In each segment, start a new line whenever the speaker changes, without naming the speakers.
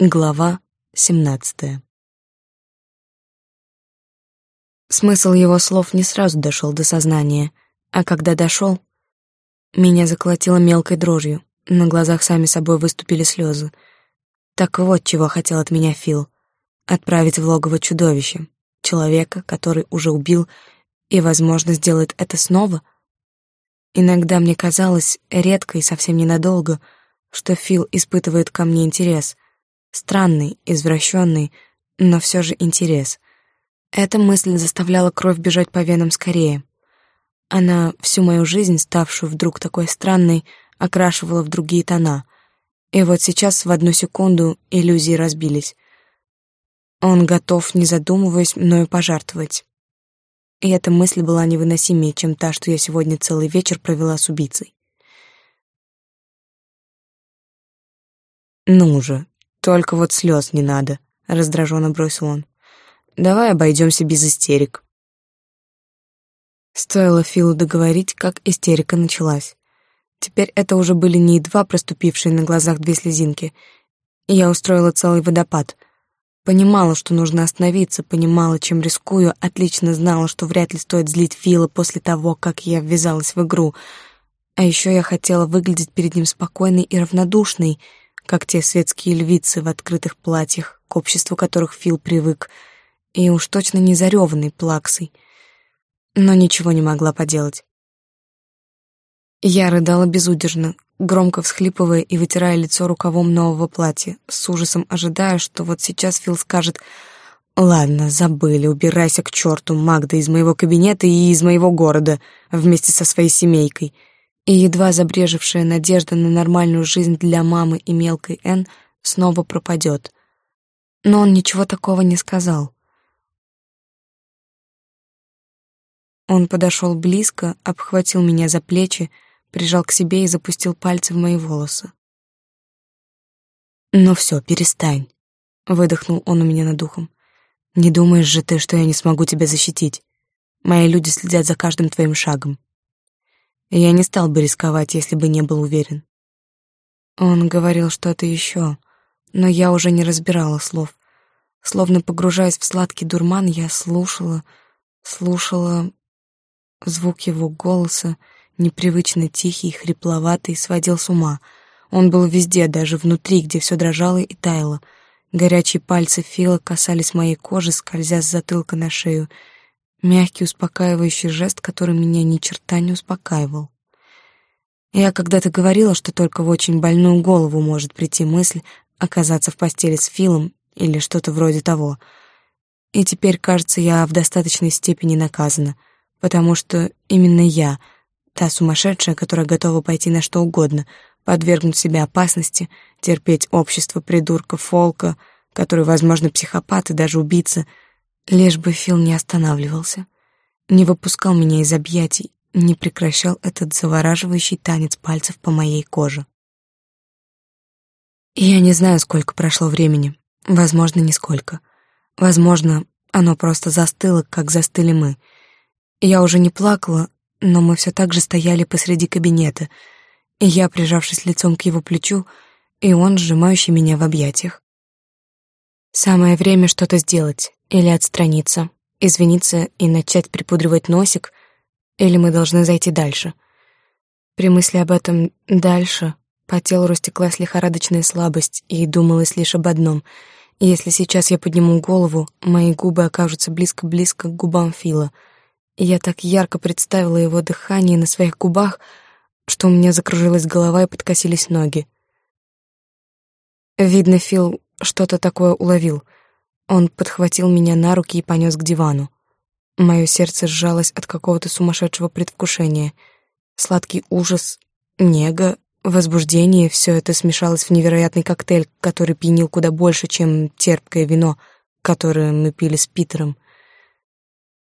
Глава семнадцатая. Смысл его слов не сразу дошел до сознания, а когда дошел, меня заколотило мелкой дрожью, на глазах сами собой выступили слезы. Так вот, чего хотел от меня Фил — отправить в логово чудовище, человека, который уже убил и, возможно, сделает это снова. Иногда мне казалось, редко и совсем ненадолго, что Фил испытывает ко мне интерес — Странный, извращенный, но все же интерес. Эта мысль заставляла кровь бежать по венам скорее. Она всю мою жизнь, ставшую вдруг такой странной, окрашивала в другие тона. И вот сейчас в одну секунду иллюзии разбились. Он готов, не задумываясь, мною пожертвовать. И эта мысль была невыносимее, чем та, что я сегодня целый вечер провела с убийцей. «Ну же, только вот слез не надо, раздраженно бросил он. Давай обойдемся без истерик. Стоило Филу договорить, как истерика началась. Теперь это уже были не едва проступившие на глазах две слезинки. Я устроила целый водопад. Понимала, что нужно остановиться, понимала, чем рискую, отлично знала, что вряд ли стоит злить Фила после того, как я ввязалась в игру. А еще я хотела выглядеть перед ним спокойной и равнодушной — как те светские львицы в открытых платьях, к обществу которых Фил привык, и уж точно не зареванной плаксой. Но ничего не могла поделать. Я рыдала безудержно, громко всхлипывая и вытирая лицо рукавом нового платья, с ужасом ожидая, что вот сейчас Фил скажет «Ладно, забыли, убирайся к черту, Магда, из моего кабинета и из моего города, вместе со своей семейкой» и едва забрежевшая надежда на нормальную жизнь для мамы и мелкой Н снова пропадет. Но он ничего такого не сказал. Он подошел близко, обхватил меня за плечи, прижал к себе и запустил пальцы в мои волосы. «Ну все, перестань», — выдохнул он у меня над духом. «Не думаешь же ты, что я не смогу тебя защитить? Мои люди следят за каждым твоим шагом я не стал бы рисковать, если бы не был уверен. Он говорил что-то еще, но я уже не разбирала слов. Словно погружаясь в сладкий дурман, я слушала, слушала звук его голоса, непривычно тихий, хрипловатый, сводил с ума. Он был везде, даже внутри, где все дрожало и таяло. Горячие пальцы Фила касались моей кожи, скользя с затылка на шею — Мягкий, успокаивающий жест, который меня ни черта не успокаивал. Я когда-то говорила, что только в очень больную голову может прийти мысль оказаться в постели с Филом или что-то вроде того. И теперь, кажется, я в достаточной степени наказана, потому что именно я, та сумасшедшая, которая готова пойти на что угодно, подвергнуть себя опасности, терпеть общество придурка Фолка, который, возможно, психопат и даже убийца — Лишь бы Фил не останавливался, не выпускал меня из объятий, не прекращал этот завораживающий танец пальцев по моей коже. Я не знаю, сколько прошло времени, возможно, нисколько. Возможно, оно просто застыло, как застыли мы. Я уже не плакала, но мы все так же стояли посреди кабинета, и я, прижавшись лицом к его плечу, и он, сжимающий меня в объятиях. Самое время что-то сделать, или отстраниться, извиниться и начать припудривать носик, или мы должны зайти дальше. При мысли об этом «дальше» по телу растеклась лихорадочная слабость, и думалось лишь об одном — если сейчас я подниму голову, мои губы окажутся близко-близко к губам Фила. Я так ярко представила его дыхание на своих губах, что у меня закружилась голова и подкосились ноги. Видно, Фил что-то такое уловил — он подхватил меня на руки и понес к дивану. Мое сердце сжалось от какого-то сумасшедшего предвкушения. Сладкий ужас, нега, возбуждение — все это смешалось в невероятный коктейль, который пьянил куда больше, чем терпкое вино, которое мы пили с Питером.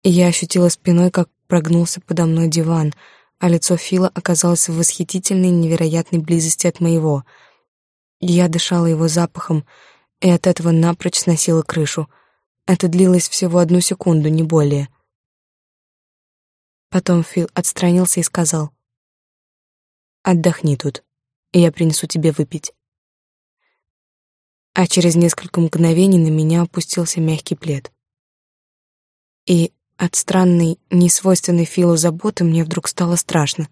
Я ощутила спиной, как прогнулся подо мной диван, а лицо Фила оказалось в восхитительной невероятной близости от моего. Я дышала его запахом — и от этого напрочь сносило крышу. Это длилось всего одну секунду, не более. Потом Фил отстранился и сказал, «Отдохни тут, и я принесу тебе выпить». а через несколько мгновений на меня опустился мягкий плед. И от странной, несвойственной Филу заботы мне вдруг стало страшно.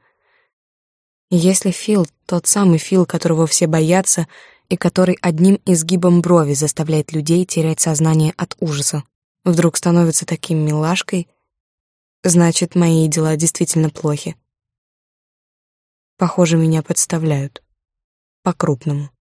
Если Фил — тот самый Фил, которого все боятся, и который одним изгибом брови заставляет людей терять сознание от ужаса, вдруг становится таким милашкой, значит, мои дела действительно плохи. Похоже, меня подставляют. По-крупному.